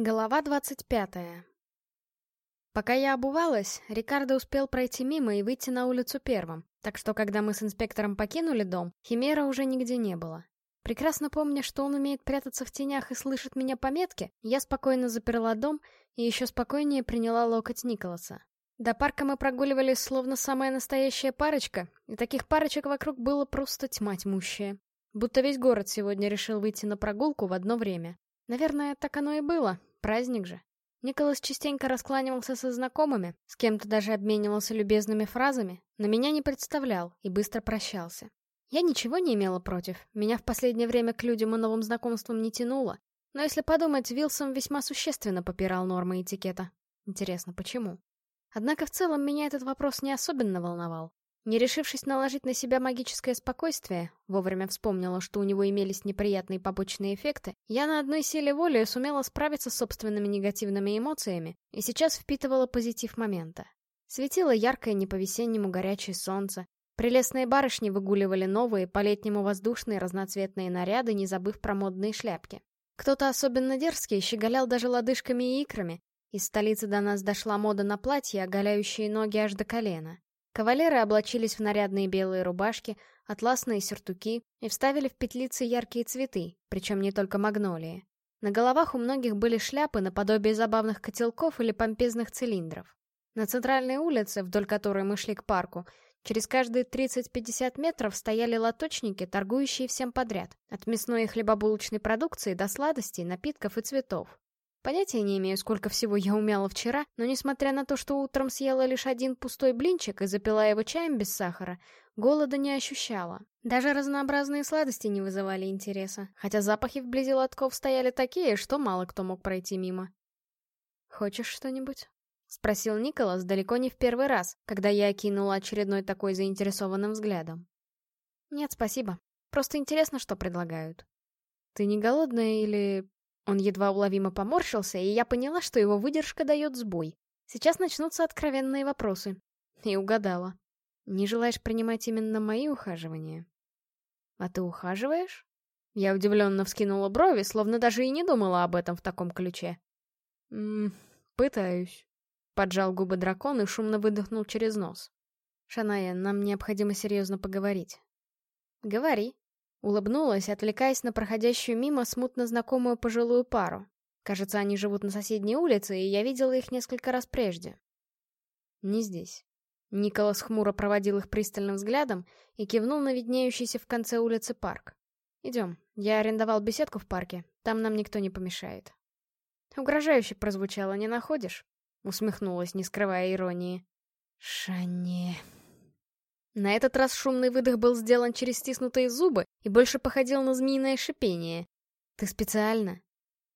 Глава двадцать пятая Пока я обувалась, Рикардо успел пройти мимо и выйти на улицу первым, так что когда мы с инспектором покинули дом, Химера уже нигде не было. Прекрасно помня, что он умеет прятаться в тенях и слышит меня по метке, я спокойно заперла дом и еще спокойнее приняла локоть Николаса. До парка мы прогуливались словно самая настоящая парочка, и таких парочек вокруг было просто тьма тьмущая. Будто весь город сегодня решил выйти на прогулку в одно время. Наверное, так оно и было, праздник же. Николас частенько раскланивался со знакомыми, с кем-то даже обменивался любезными фразами, но меня не представлял и быстро прощался. Я ничего не имела против, меня в последнее время к людям и новым знакомствам не тянуло, но если подумать, Вилсон весьма существенно попирал нормы этикета. Интересно, почему? Однако в целом меня этот вопрос не особенно волновал. Не решившись наложить на себя магическое спокойствие, вовремя вспомнила, что у него имелись неприятные побочные эффекты, я на одной силе воли сумела справиться с собственными негативными эмоциями и сейчас впитывала позитив момента. Светило яркое не по-весеннему горячее солнце, прелестные барышни выгуливали новые, по-летнему воздушные разноцветные наряды, не забыв про модные шляпки. Кто-то особенно дерзкий щеголял даже лодыжками и икрами, из столицы до нас дошла мода на платья, оголяющие ноги аж до колена. Кавалеры облачились в нарядные белые рубашки, атласные сюртуки и вставили в петлицы яркие цветы, причем не только магнолии. На головах у многих были шляпы наподобие забавных котелков или помпезных цилиндров. На центральной улице, вдоль которой мы шли к парку, через каждые 30-50 метров стояли лоточники, торгующие всем подряд, от мясной и хлебобулочной продукции до сладостей, напитков и цветов. Понятия не имею, сколько всего я умела вчера, но несмотря на то, что утром съела лишь один пустой блинчик и запила его чаем без сахара, голода не ощущала. Даже разнообразные сладости не вызывали интереса, хотя запахи вблизи лотков стояли такие, что мало кто мог пройти мимо. «Хочешь что-нибудь?» — спросил Николас далеко не в первый раз, когда я окинула очередной такой заинтересованным взглядом. «Нет, спасибо. Просто интересно, что предлагают». «Ты не голодная или он едва уловимо поморщился, и я поняла, что его выдержка дает сбой. Сейчас начнутся откровенные вопросы. И угадала. Не желаешь принимать именно мои ухаживания? А ты ухаживаешь? Я удивленно вскинула брови, словно даже и не думала об этом в таком ключе. «Ммм, пытаюсь». Поджал губы дракон и шумно выдохнул через нос. «Шаная, нам необходимо серьезно поговорить». «Говори», Улыбнулась, отвлекаясь на проходящую мимо смутно знакомую пожилую пару. Кажется, они живут на соседней улице, и я видела их несколько раз прежде. Не здесь. Николас хмуро проводил их пристальным взглядом и кивнул на виднеющийся в конце улицы парк. «Идем, я арендовал беседку в парке, там нам никто не помешает». Угрожающе прозвучало, не находишь? Усмехнулась, не скрывая иронии. «Шане...» На этот раз шумный выдох был сделан через стиснутые зубы и больше походил на змеиное шипение. «Ты специально?»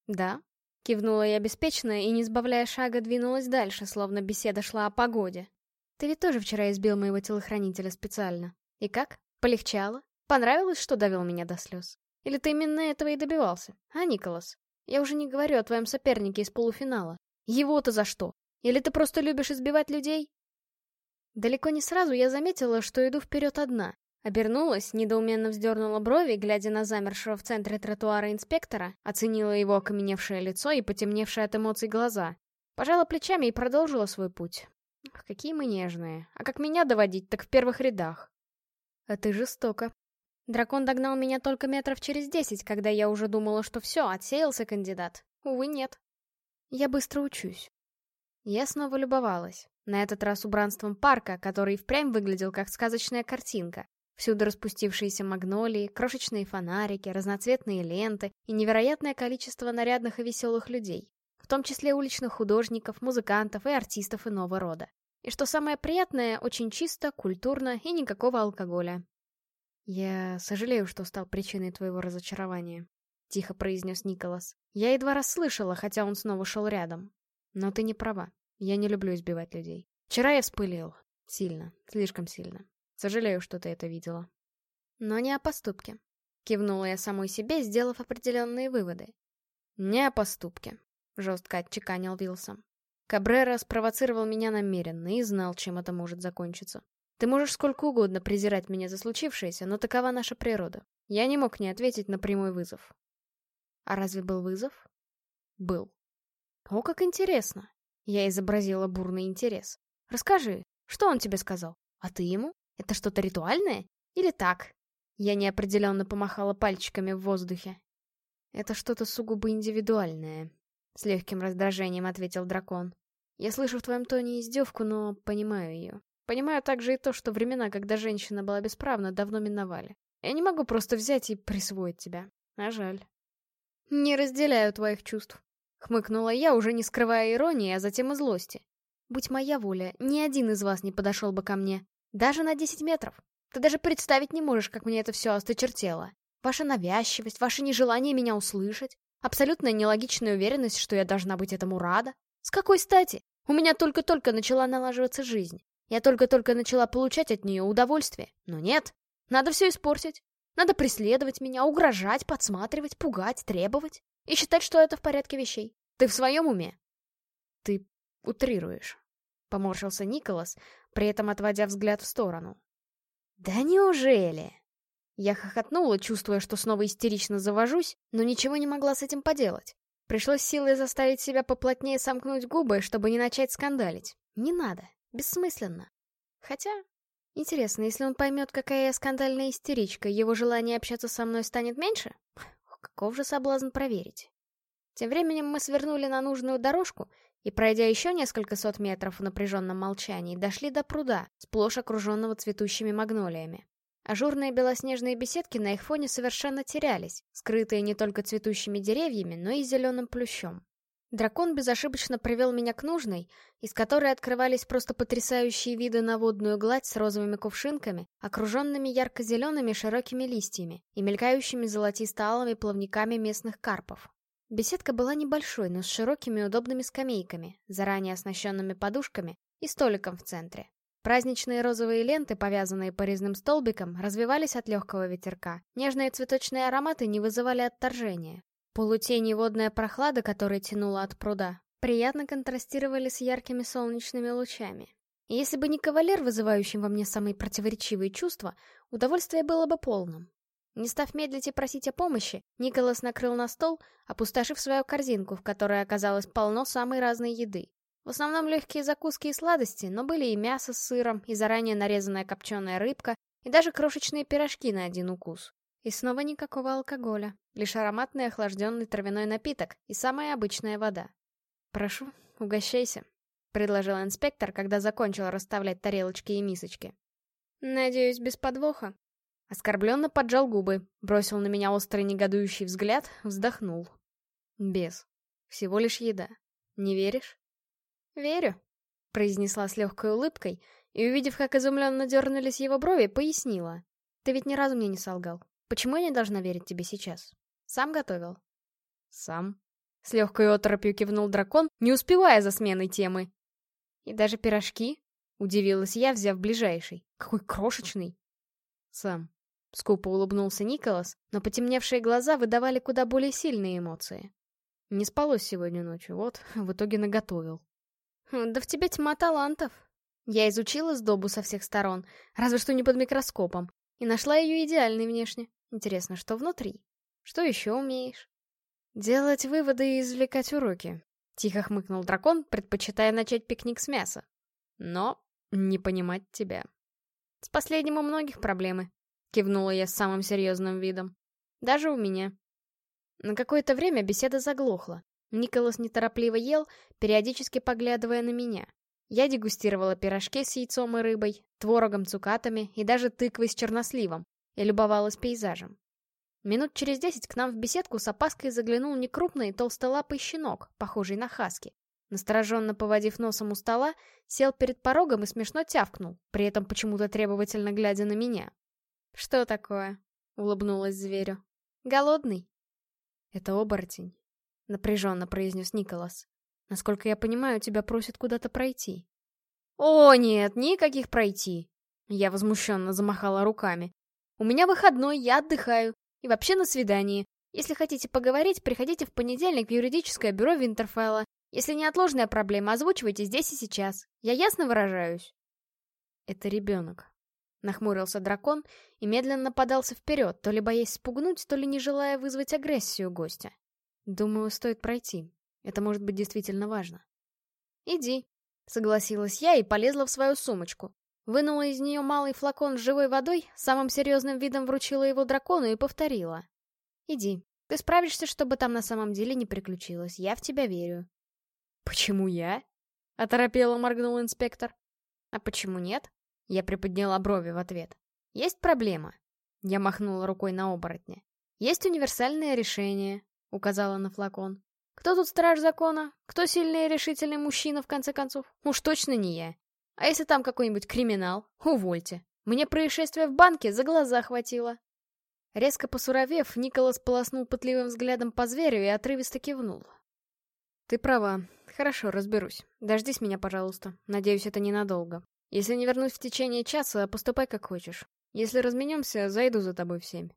«Да», — кивнула я беспечно и, не сбавляя шага, двинулась дальше, словно беседа шла о погоде. «Ты ведь тоже вчера избил моего телохранителя специально. И как? Полегчало? Понравилось, что довел меня до слез? Или ты именно этого и добивался, а, Николас? Я уже не говорю о твоем сопернике из полуфинала. Его-то за что? Или ты просто любишь избивать людей? Далеко не сразу я заметила, что иду вперед одна. Обернулась, недоуменно вздернула брови, глядя на замершего в центре тротуара инспектора, оценила его окаменевшее лицо и потемневшие от эмоций глаза. Пожала плечами и продолжила свой путь. Ах, какие мы нежные. А как меня доводить, так в первых рядах. А ты жестоко. Дракон догнал меня только метров через десять, когда я уже думала, что все, отсеялся кандидат. Увы, нет. Я быстро учусь. Я снова любовалась. На этот раз убранством парка, который впрямь выглядел как сказочная картинка. Всюду распустившиеся магнолии, крошечные фонарики, разноцветные ленты и невероятное количество нарядных и веселых людей. В том числе уличных художников, музыкантов и артистов иного рода. И что самое приятное, очень чисто, культурно и никакого алкоголя. «Я сожалею, что стал причиной твоего разочарования», — тихо произнес Николас. Я едва расслышала, хотя он снова шел рядом. Но ты не права. Я не люблю избивать людей. Вчера я вспылил. Сильно. Слишком сильно. Сожалею, что ты это видела. Но не о поступке. Кивнула я самой себе, сделав определенные выводы. Не о поступке. Жестко отчеканил Вилсом. Кабрера спровоцировал меня намеренно и знал, чем это может закончиться. Ты можешь сколько угодно презирать меня за случившееся, но такова наша природа. Я не мог не ответить на прямой вызов. А разве был вызов? Был. О, как интересно. Я изобразила бурный интерес. Расскажи, что он тебе сказал? А ты ему? Это что-то ритуальное? Или так? Я неопределенно помахала пальчиками в воздухе. Это что-то сугубо индивидуальное. С легким раздражением ответил дракон. Я слышу в твоем тоне издевку, но понимаю ее. Понимаю также и то, что времена, когда женщина была бесправна, давно миновали. Я не могу просто взять и присвоить тебя. А жаль. Не разделяю твоих чувств. Хмыкнула я, уже не скрывая иронии, а затем и злости. Будь моя воля, ни один из вас не подошел бы ко мне. Даже на 10 метров. Ты даже представить не можешь, как мне это все осточертело. Ваша навязчивость, ваше нежелание меня услышать, абсолютная нелогичная уверенность, что я должна быть этому рада. С какой стати? У меня только-только начала налаживаться жизнь. Я только-только начала получать от нее удовольствие. Но нет, надо все испортить. Надо преследовать меня, угрожать, подсматривать, пугать, требовать. И считать, что это в порядке вещей. Ты в своем уме? Ты утрируешь. Поморщился Николас, при этом отводя взгляд в сторону. «Да неужели?» Я хохотнула, чувствуя, что снова истерично завожусь, но ничего не могла с этим поделать. Пришлось силой заставить себя поплотнее сомкнуть губы, чтобы не начать скандалить. Не надо, бессмысленно. Хотя, интересно, если он поймет, какая я скандальная истеричка, его желание общаться со мной станет меньше? Каков же соблазн проверить? Тем временем мы свернули на нужную дорожку и, пройдя еще несколько сот метров в напряженном молчании, дошли до пруда, сплошь окруженного цветущими магнолиями. Ажурные белоснежные беседки на их фоне совершенно терялись, скрытые не только цветущими деревьями, но и зеленым плющом. Дракон безошибочно привел меня к нужной, из которой открывались просто потрясающие виды на водную гладь с розовыми кувшинками, окруженными ярко-зелеными широкими листьями и мелькающими золотисто-алыми плавниками местных карпов. Беседка была небольшой, но с широкими удобными скамейками, заранее оснащенными подушками и столиком в центре. Праздничные розовые ленты, повязанные по резным столбикам, развивались от легкого ветерка. Нежные цветочные ароматы не вызывали отторжения. Полутень и водная прохлада, которая тянула от пруда, приятно контрастировали с яркими солнечными лучами. И если бы не кавалер, вызывающий во мне самые противоречивые чувства, удовольствие было бы полным. Не став медлить и просить о помощи, Николас накрыл на стол, опустошив свою корзинку, в которой оказалось полно самой разной еды. В основном легкие закуски и сладости, но были и мясо с сыром, и заранее нарезанная копченая рыбка, и даже крошечные пирожки на один укус. И снова никакого алкоголя, лишь ароматный охлажденный травяной напиток и самая обычная вода. «Прошу, угощайся», — предложил инспектор, когда закончил расставлять тарелочки и мисочки. «Надеюсь, без подвоха?» Оскорбленно поджал губы, бросил на меня острый негодующий взгляд, вздохнул. Без. Всего лишь еда. Не веришь? Верю, произнесла с легкой улыбкой, и, увидев, как изумленно дернулись его брови, пояснила. Ты ведь ни разу мне не солгал. Почему я не должна верить тебе сейчас? Сам готовил? Сам. С легкой оторопью кивнул дракон, не успевая за сменой темы. И даже пирожки? Удивилась я, взяв ближайший. Какой крошечный. Сам. Скупо улыбнулся Николас, но потемневшие глаза выдавали куда более сильные эмоции. Не спалось сегодня ночью, вот, в итоге наготовил. Да в тебе тьма талантов. Я изучила сдобу со всех сторон, разве что не под микроскопом, и нашла ее идеальной внешне. Интересно, что внутри? Что еще умеешь? Делать выводы и извлекать уроки. Тихо хмыкнул дракон, предпочитая начать пикник с мяса. Но не понимать тебя. С последним у многих проблемы, Кивнула я с самым серьезным видом. Даже у меня. На какое-то время беседа заглохла. Николас неторопливо ел, периодически поглядывая на меня. Я дегустировала пирожки с яйцом и рыбой, творогом, цукатами и даже тыквой с черносливом, и любовалась пейзажем. Минут через десять к нам в беседку с опаской заглянул некрупный толстолапый щенок, похожий на хаски. Настороженно поводив носом у стола, сел перед порогом и смешно тявкнул, при этом почему-то требовательно глядя на меня. «Что такое?» — улыбнулась зверю. «Голодный?» «Это оборотень», — напряженно произнес Николас. «Насколько я понимаю, тебя просят куда-то пройти». «О, нет, никаких пройти!» Я возмущенно замахала руками. «У меня выходной, я отдыхаю. И вообще на свидании. Если хотите поговорить, приходите в понедельник в юридическое бюро Винтерфелла. Если неотложная проблема, озвучивайте здесь и сейчас. Я ясно выражаюсь?» «Это ребенок», Нахмурился дракон и медленно подался вперед, то ли боясь спугнуть, то ли не желая вызвать агрессию гостя. Думаю, стоит пройти. Это может быть действительно важно. «Иди», — согласилась я и полезла в свою сумочку. Вынула из нее малый флакон с живой водой, самым серьезным видом вручила его дракону и повторила. «Иди, ты справишься, чтобы там на самом деле не приключилось. Я в тебя верю». «Почему я?» — оторопело моргнул инспектор. «А почему нет?» Я приподняла брови в ответ. «Есть проблема?» Я махнула рукой на оборотня. «Есть универсальное решение», — указала на флакон. «Кто тут страж закона? Кто сильный и решительный мужчина, в конце концов? Уж точно не я. А если там какой-нибудь криминал? Увольте. Мне происшествие в банке за глаза хватило». Резко посуровев, Николас полоснул пытливым взглядом по зверю и отрывисто кивнул. «Ты права. Хорошо, разберусь. Дождись меня, пожалуйста. Надеюсь, это ненадолго. Если не вернусь в течение часа, поступай как хочешь. Если разменемся, зайду за тобой в семь».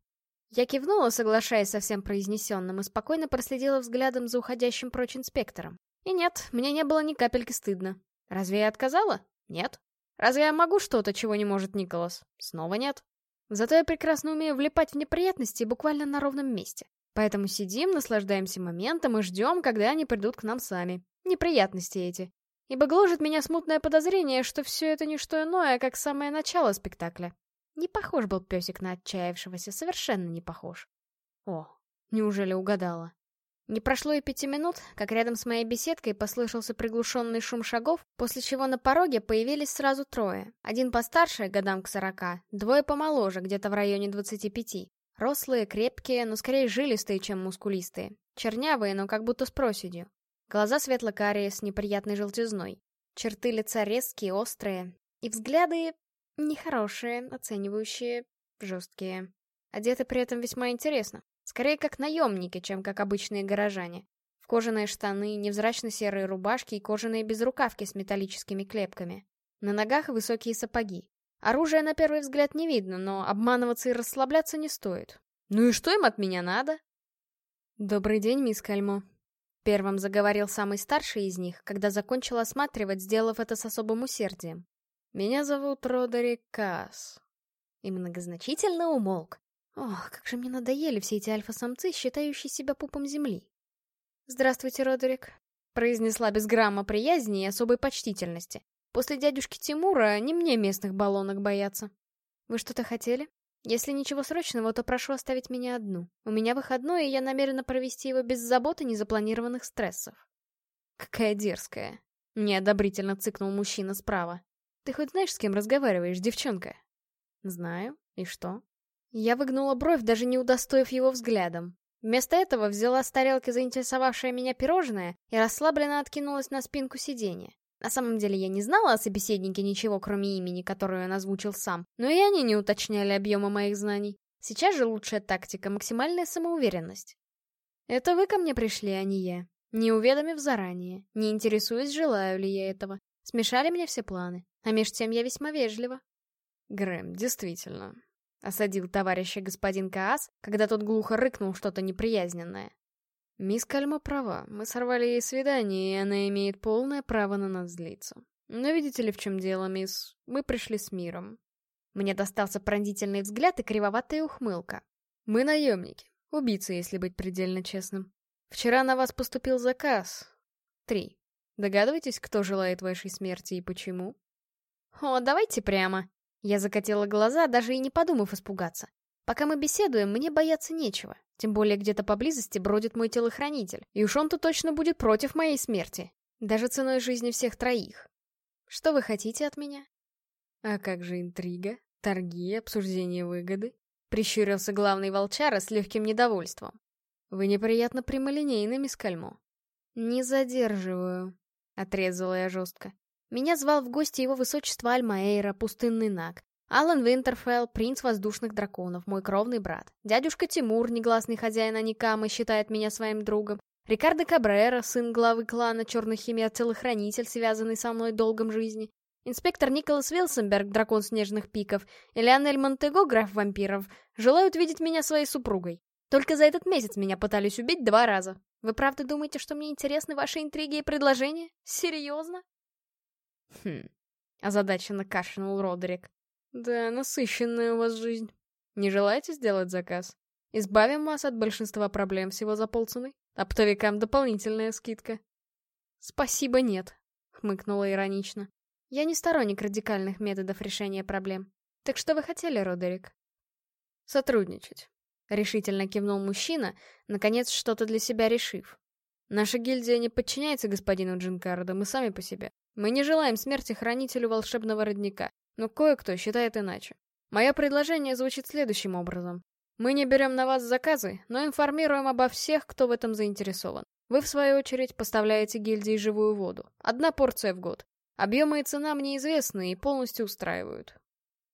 Я кивнула, соглашаясь со всем произнесенным, и спокойно проследила взглядом за уходящим прочь инспектором. И нет, мне не было ни капельки стыдно. Разве я отказала? Нет. Разве я могу что-то, чего не может Николас? Снова нет. Зато я прекрасно умею влипать в неприятности буквально на ровном месте. Поэтому сидим, наслаждаемся моментом и ждем, когда они придут к нам сами. Неприятности эти. Ибо гложет меня смутное подозрение, что все это не что иное, как самое начало спектакля. Не похож был песик на отчаявшегося, совершенно не похож. О, неужели угадала? Не прошло и пяти минут, как рядом с моей беседкой послышался приглушенный шум шагов, после чего на пороге появились сразу трое. Один постарше, годам к сорока, двое помоложе, где-то в районе двадцати пяти. Рослые, крепкие, но скорее жилистые, чем мускулистые. Чернявые, но как будто с проседью. Глаза светло-карие с неприятной желтизной. Черты лица резкие, острые. И взгляды Нехорошие, оценивающие, жесткие. Одеты при этом весьма интересно. Скорее как наемники, чем как обычные горожане. В кожаные штаны, невзрачно-серые рубашки и кожаные безрукавки с металлическими клепками. На ногах высокие сапоги. Оружия на первый взгляд не видно, но обманываться и расслабляться не стоит. Ну и что им от меня надо? «Добрый день, мисс Кальмо», — первым заговорил самый старший из них, когда закончил осматривать, сделав это с особым усердием. Меня зовут Родерик Касс. И многозначительно умолк. Ох, как же мне надоели все эти альфа-самцы, считающие себя пупом земли. «Здравствуйте, Родерик», — произнесла без грамма приязни и особой почтительности. «После дядюшки Тимура не мне местных баллонок бояться. Вы что-то хотели? Если ничего срочного, то прошу оставить меня одну. У меня выходной, и я намерена провести его без забот и незапланированных стрессов». «Какая дерзкая!» — неодобрительно цыкнул мужчина справа. Ты хоть знаешь, с кем разговариваешь, девчонка? Знаю. И что? Я выгнула бровь, даже не удостоив его взглядом. Вместо этого взяла с тарелки заинтересовавшее меня пирожное и расслабленно откинулась на спинку сиденья. На самом деле я не знала о собеседнике ничего, кроме имени, которое он озвучил сам, но и они не уточняли объема моих знаний. Сейчас же лучшая тактика — максимальная самоуверенность. Это вы ко мне пришли, а не я. Не уведомив заранее, не интересуясь, желаю ли я этого. Смешали мне все планы. А меж тем я весьма вежлива. Грэм, действительно. Осадил товарища господин Каас, когда тот глухо рыкнул что-то неприязненное. Мисс Кальма права, мы сорвали ей свидание, и она имеет полное право на нас злиться. Но видите ли, в чем дело, мисс? Мы пришли с миром. Мне достался пронзительный взгляд и кривоватая ухмылка. Мы наемники, убийцы, если быть предельно честным. Вчера на вас поступил заказ. Три. Догадываетесь, кто желает вашей смерти и почему? «О, давайте прямо». Я закатила глаза, даже и не подумав испугаться. Пока мы беседуем, мне бояться нечего. Тем более где-то поблизости бродит мой телохранитель. И уж он-то точно будет против моей смерти. Даже ценой жизни всех троих. Что вы хотите от меня? А как же интрига, торги, обсуждение выгоды? Прищурился главный волчара с легким недовольством. Вы неприятно прямолинейны, мисс Кальмо. Не задерживаю, отрезала я жестко. Меня звал в гости его высочество Альмаэйра, пустынный Наг. Алан Винтерфелл, принц воздушных драконов, мой кровный брат. Дядюшка Тимур, негласный хозяин Аникамы, считает меня своим другом. Рикардо Кабрера, сын главы клана Черных Химер, телохранитель, связанный со мной долгом жизни. Инспектор Николас Вилсенберг, дракон снежных пиков, и Леонель Монтего, граф вампиров, желают видеть меня своей супругой. Только за этот месяц меня пытались убить два раза. Вы правда думаете, что мне интересны ваши интриги и предложения? Серьезно? Хм, озадаченно кашлянул Родерик. Да, насыщенная у вас жизнь. Не желаете сделать заказ? Избавим вас от большинства проблем всего за полцены. Оптовикам дополнительная скидка. Спасибо, нет, хмыкнула иронично. Я не сторонник радикальных методов решения проблем. Так что вы хотели, Родерик? Сотрудничать. Решительно кивнул мужчина, наконец что-то для себя решив. Наша гильдия не подчиняется господину Джинкардо, мы сами по себе. Мы не желаем смерти хранителю волшебного родника, но кое-кто считает иначе. Мое предложение звучит следующим образом. Мы не берем на вас заказы, но информируем обо всех, кто в этом заинтересован. Вы, в свою очередь, поставляете гильдии живую воду. Одна порция в год. Объемы и цена мне известны и полностью устраивают.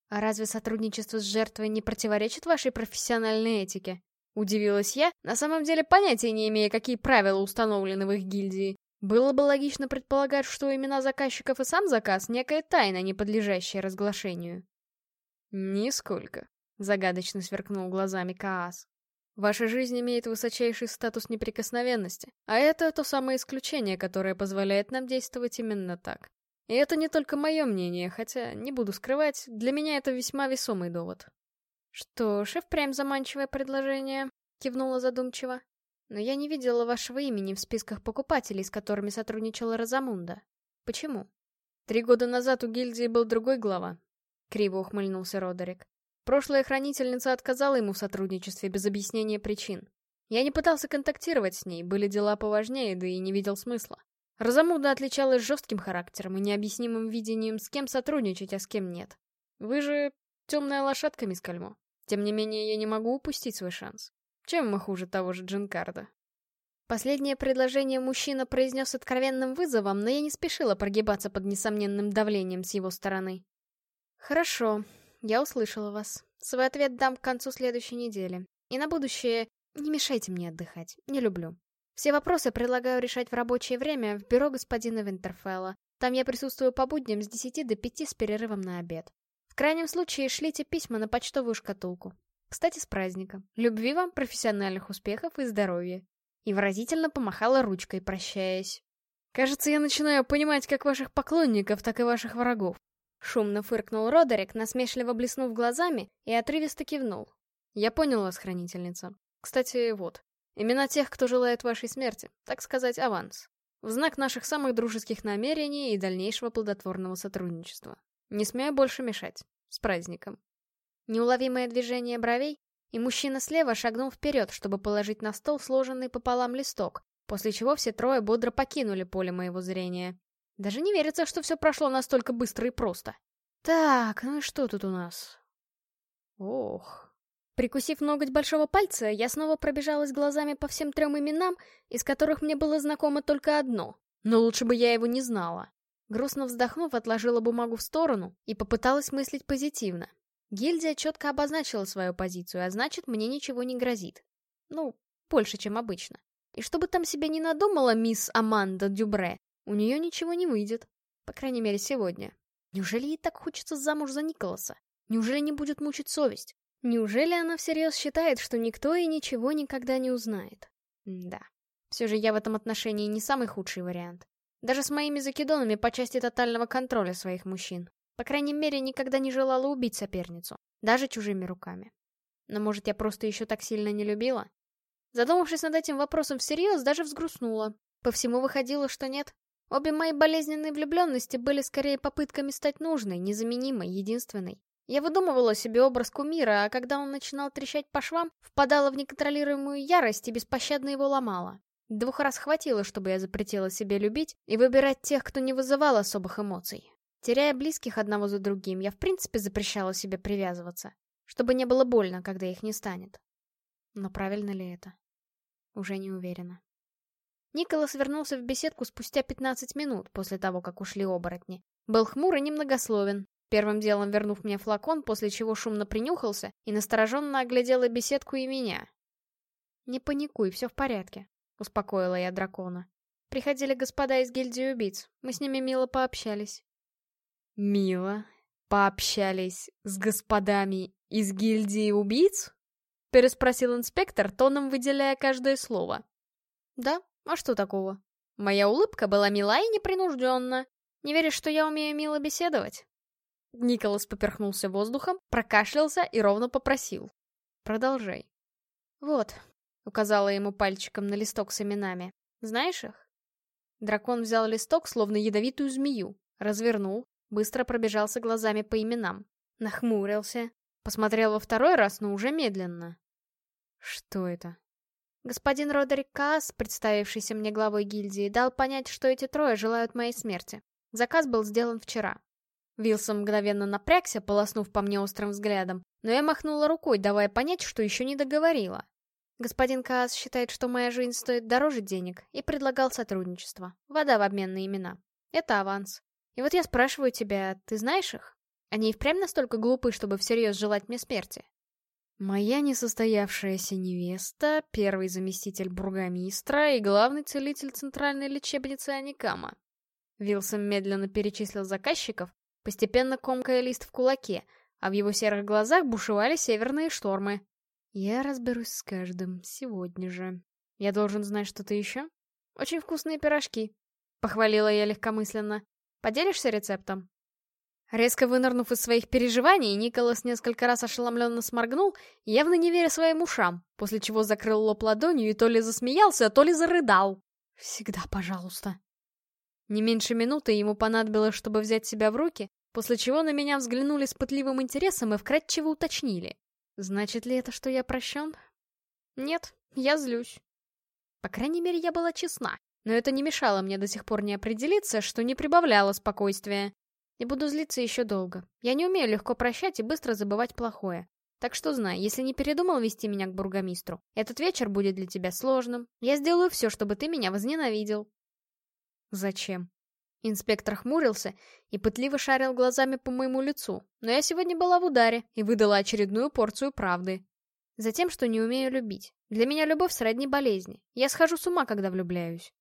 А разве сотрудничество с жертвой не противоречит вашей профессиональной этике? Удивилась я, на самом деле понятия не имея, какие правила установлены в их гильдии. Было бы логично предполагать, что имена заказчиков и сам заказ — некая тайна, не подлежащая разглашению. «Нисколько», — загадочно сверкнул глазами Каас. «Ваша жизнь имеет высочайший статус неприкосновенности, а это то самое исключение, которое позволяет нам действовать именно так. И это не только мое мнение, хотя, не буду скрывать, для меня это весьма весомый довод. «Что ж, и впрямь заманчивое предложение», — кивнула задумчиво. «Но я не видела вашего имени в списках покупателей, с которыми сотрудничала Розамунда. Почему?» «Три года назад у гильдии был другой глава», — криво ухмыльнулся Родерик. «Прошлая хранительница отказала ему в сотрудничестве без объяснения причин. Я не пытался контактировать с ней, были дела поважнее, да и не видел смысла. Розамуда отличалась жестким характером и необъяснимым видением, с кем сотрудничать, а с кем нет. Вы же темная лошадка, мисс Кальмо. Тем не менее, я не могу упустить свой шанс. Чем мы хуже того же Джинкарда? Последнее предложение мужчина произнес откровенным вызовом, но я не спешила прогибаться под несомненным давлением с его стороны. «Хорошо, я услышала вас. Свой ответ дам к концу следующей недели. И на будущее не мешайте мне отдыхать, не люблю. Все вопросы предлагаю решать в рабочее время в бюро господина Винтерфелла. Там я присутствую по будням с 10 до 5 с перерывом на обед. В крайнем случае, шлите письма на почтовую шкатулку. Кстати, с праздником. Любви вам, профессиональных успехов и здоровья. И выразительно помахала ручкой, прощаясь. Кажется, я начинаю понимать как ваших поклонников, так и ваших врагов. Шумно фыркнул Родерик, насмешливо блеснув глазами, и отрывисто кивнул. Я понял вас, хранительница. Кстати, вот. Имена тех, кто желает вашей смерти, так сказать, аванс. В знак наших самых дружеских намерений и дальнейшего плодотворного сотрудничества. Не смею больше мешать. С праздником. Неуловимое движение бровей, и мужчина слева шагнул вперед, чтобы положить на стол сложенный пополам листок, после чего все трое бодро покинули поле моего зрения. Даже не верится, что все прошло настолько быстро и просто. Так, ну и что тут у нас? Ох. Прикусив ноготь большого пальца, я снова пробежалась глазами по всем трем именам, из которых мне было знакомо только одно. Но лучше бы я его не знала. Грустно вздохнув, отложила бумагу в сторону и попыталась мыслить позитивно. Гильдия четко обозначила свою позицию, а значит, мне ничего не грозит. Ну, больше, чем обычно. И что бы там себе не надумала мисс Аманда Дюбре, у нее ничего не выйдет. По крайней мере, сегодня. Неужели ей так хочется замуж за Николаса? Неужели не будет мучить совесть? Неужели она всерьез считает, что никто и ничего никогда не узнает? Да. Все же я в этом отношении не самый худший вариант. Даже с моими закидонами по части тотального контроля своих мужчин. По крайней мере, никогда не желала убить соперницу. Даже чужими руками. Но может, я просто еще так сильно не любила? Задумавшись над этим вопросом всерьез, даже взгрустнула. По всему выходило, что нет. Обе мои болезненные влюбленности были скорее попытками стать нужной, незаменимой, единственной. Я выдумывала себе образ кумира, а когда он начинал трещать по швам, впадала в неконтролируемую ярость и беспощадно его ломала. Двух раз хватило, чтобы я запретила себе любить и выбирать тех, кто не вызывал особых эмоций. Теряя близких одного за другим, я в принципе запрещала себе привязываться, чтобы не было больно, когда их не станет. Но правильно ли это? Уже не уверена. Николас вернулся в беседку спустя 15 минут после того, как ушли оборотни. Был хмур и немногословен, первым делом вернув мне флакон, после чего шумно принюхался и настороженно оглядела беседку и меня. «Не паникуй, все в порядке», успокоила я дракона. Приходили господа из гильдии убийц. Мы с ними мило пообщались. Мило? Пообщались с господами из гильдии убийц? Переспросил инспектор, тоном выделяя каждое слово. Да, а что такого? Моя улыбка была мила и непринужденна. Не веришь, что я умею мило беседовать? Николас поперхнулся воздухом, прокашлялся и ровно попросил. Продолжай. Вот, — указала ему пальчиком на листок с именами. «Знаешь их?» Дракон взял листок, словно ядовитую змею, развернул, быстро пробежался глазами по именам. Нахмурился. Посмотрел во второй раз, но уже медленно. «Что это?» Господин Родерик Каас, представившийся мне главой гильдии, дал понять, что эти трое желают моей смерти. Заказ был сделан вчера. Вилсон мгновенно напрягся, полоснув по мне острым взглядом, но я махнула рукой, давая понять, что еще не договорила. Господин Каас считает, что моя жизнь стоит дороже денег, и предлагал сотрудничество. Вода в обмен на имена. Это аванс. И вот я спрашиваю тебя, ты знаешь их? Они и впрямь настолько глупы, чтобы всерьез желать мне смерти? Моя несостоявшаяся невеста, первый заместитель бургомистра и главный целитель центральной лечебницы Аникама. Вилсон медленно перечислил заказчиков, постепенно комкая лист в кулаке, а в его серых глазах бушевали северные штормы. Я разберусь с каждым сегодня же. Я должен знать что-то еще? Очень вкусные пирожки. Похвалила я легкомысленно. Поделишься рецептом? Резко вынырнув из своих переживаний, Николас несколько раз ошеломленно сморгнул, явно не веря своим ушам, после чего закрыл лоб ладонью и то ли засмеялся, то ли зарыдал. «Всегда пожалуйста». Не меньше минуты ему понадобилось, чтобы взять себя в руки, после чего на меня взглянули с пытливым интересом и вкратчиво уточнили. Значит ли это, что я прощен? Нет, я злюсь. По крайней мере, я была честна, но это не мешало мне до сих пор не определиться, что не прибавляло спокойствия. И буду злиться еще долго. Я не умею легко прощать и быстро забывать плохое. Так что знай, если не передумал вести меня к бургомистру, этот вечер будет для тебя сложным. Я сделаю все, чтобы ты меня возненавидел. Зачем? Инспектор хмурился и пытливо шарил глазами по моему лицу, но я сегодня была в ударе и выдала очередную порцию правды. Затем, что не умею любить. Для меня любовь сродни болезни. Я схожу с ума, когда влюбляюсь.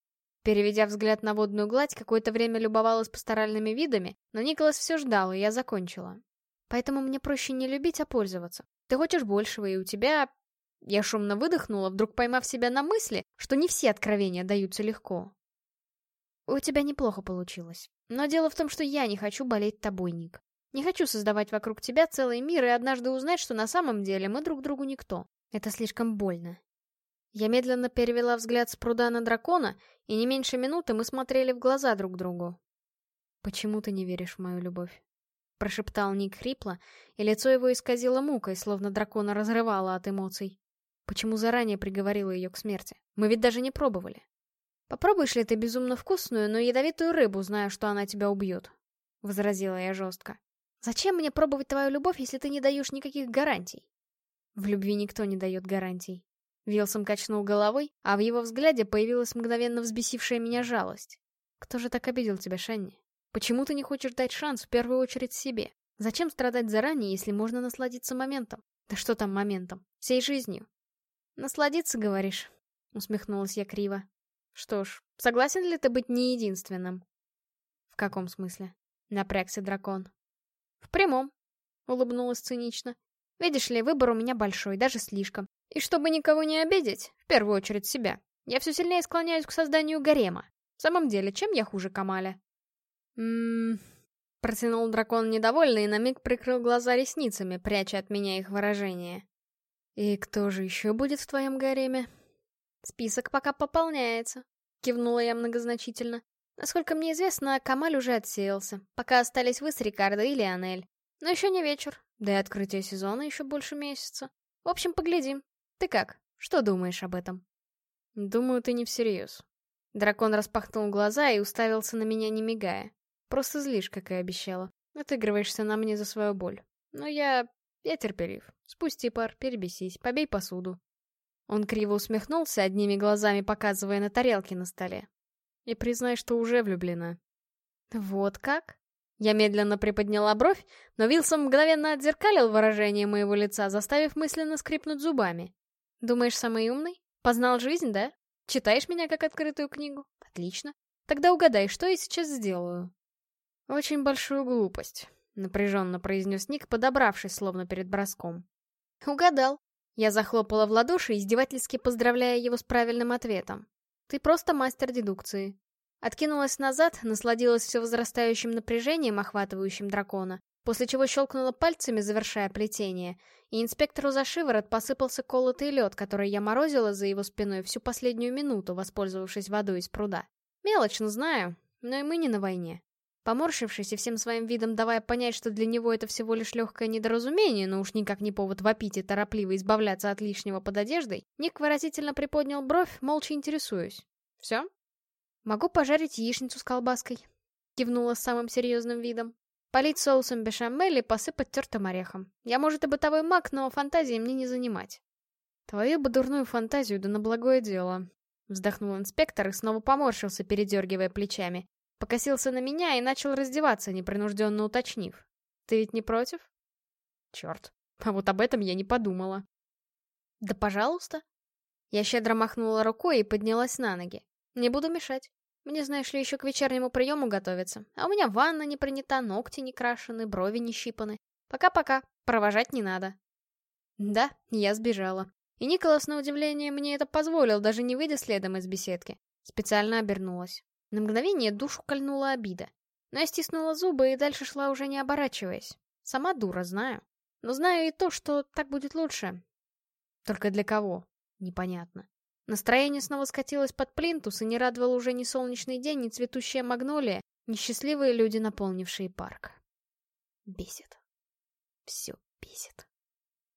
Переведя взгляд на водную гладь, какое-то время любовалась пасторальными видами, но Николас все ждал, и я закончила. Поэтому мне проще не любить, а пользоваться. Ты хочешь большего, и у тебя... Я шумно выдохнула, вдруг поймав себя на мысли, что не все откровения даются легко. У тебя неплохо получилось. Но дело в том, что я не хочу болеть тобой, Ник. Не хочу создавать вокруг тебя целый мир и однажды узнать, что на самом деле мы друг другу никто. Это слишком больно. Я медленно перевела взгляд с пруда на дракона, и не меньше минуты мы смотрели в глаза друг другу. «Почему ты не веришь в мою любовь?» Прошептал Ник хрипло, и лицо его исказило мукой, словно дракона разрывало от эмоций. Почему заранее приговорила ее к смерти? Мы ведь даже не пробовали. Попробуешь ли ты безумно вкусную, но ядовитую рыбу, зная, что она тебя убьет? Возразила я жестко. Зачем мне пробовать твою любовь, если ты не даешь никаких гарантий? В любви никто не дает гарантий. Вилсом качнул головой, а в его взгляде появилась мгновенно взбесившая меня жалость. «Кто же так обидел тебя, Шанни? Почему ты не хочешь дать шанс в первую очередь себе? Зачем страдать заранее, если можно насладиться моментом? Да что там моментом? Всей жизнью?» «Насладиться, говоришь?» — усмехнулась я криво. «Что ж, согласен ли ты быть не единственным?» «В каком смысле?» — напрягся дракон. «В прямом», — улыбнулась цинично. «Видишь ли, выбор у меня большой, даже слишком. И чтобы никого не обидеть, в первую очередь себя, я все сильнее склоняюсь к созданию гарема. В самом деле, чем я хуже Камаля? Ммм... Протянул дракон недовольно и на миг прикрыл глаза ресницами, пряча от меня их выражение. «И кто же еще будет в твоем гареме?» «Список пока пополняется», — кивнула я многозначительно. «Насколько мне известно, Камаль уже отсеялся, пока остались вы с Рикардо и Лионель. Но еще не вечер, да и открытие сезона еще больше месяца. В общем, поглядим. Ты как? Что думаешь об этом? Думаю, ты не всерьез. Дракон распахнул глаза и уставился на меня, не мигая. Просто злишь, как и обещала. Отыгрываешься на мне за свою боль. Но я... я терпелив. Спусти пар, перебесись, побей посуду. Он криво усмехнулся, одними глазами показывая на тарелке на столе. И признай, что уже влюблена. Вот как? Я медленно приподняла бровь, но Вилсон мгновенно отзеркалил выражение моего лица, заставив мысленно скрипнуть зубами. Думаешь, самый умный? Познал жизнь, да? Читаешь меня как открытую книгу? Отлично. Тогда угадай, что я сейчас сделаю. Очень большую глупость, напряженно произнес Ник, подобравшись, словно перед броском. Угадал. Я захлопала в ладоши, издевательски поздравляя его с правильным ответом. Ты просто мастер дедукции. Откинулась назад, насладилась все возрастающим напряжением, охватывающим дракона, после чего щелкнула пальцами, завершая плетение, и инспектору за шиворот посыпался колотый лед, который я морозила за его спиной всю последнюю минуту, воспользовавшись водой из пруда. Мелочно знаю, но и мы не на войне. Поморщившись и всем своим видом давая понять, что для него это всего лишь легкое недоразумение, но уж никак не повод вопить и торопливо избавляться от лишнего под одеждой, Ник выразительно приподнял бровь, молча интересуюсь. «Все?» «Могу пожарить яичницу с колбаской», — кивнула с самым серьезным видом. «Полить соусом бешамель и посыпать тертым орехом. Я, может, и бытовой маг, но фантазии мне не занимать». «Твою бы дурную фантазию, да на благое дело», — вздохнул инспектор и снова поморщился, передергивая плечами. Покосился на меня и начал раздеваться, непринужденно уточнив. «Ты ведь не против?» «Черт, а вот об этом я не подумала». «Да пожалуйста». Я щедро махнула рукой и поднялась на ноги. «Не буду мешать. Мне, знаешь ли, еще к вечернему приему готовиться. А у меня ванна не принята, ногти не крашены, брови не щипаны. Пока-пока, провожать не надо». Да, я сбежала. И Николас, на удивление, мне это позволил, даже не выйдя следом из беседки. Специально обернулась. На мгновение душу кольнула обида. Но я стиснула зубы и дальше шла уже не оборачиваясь. Сама дура, знаю. Но знаю и то, что так будет лучше. Только для кого? Непонятно. Настроение снова скатилось под плинтус, и не радовал уже ни солнечный день, ни цветущая магнолия, ни счастливые люди, наполнившие парк. Бесит. Все бесит.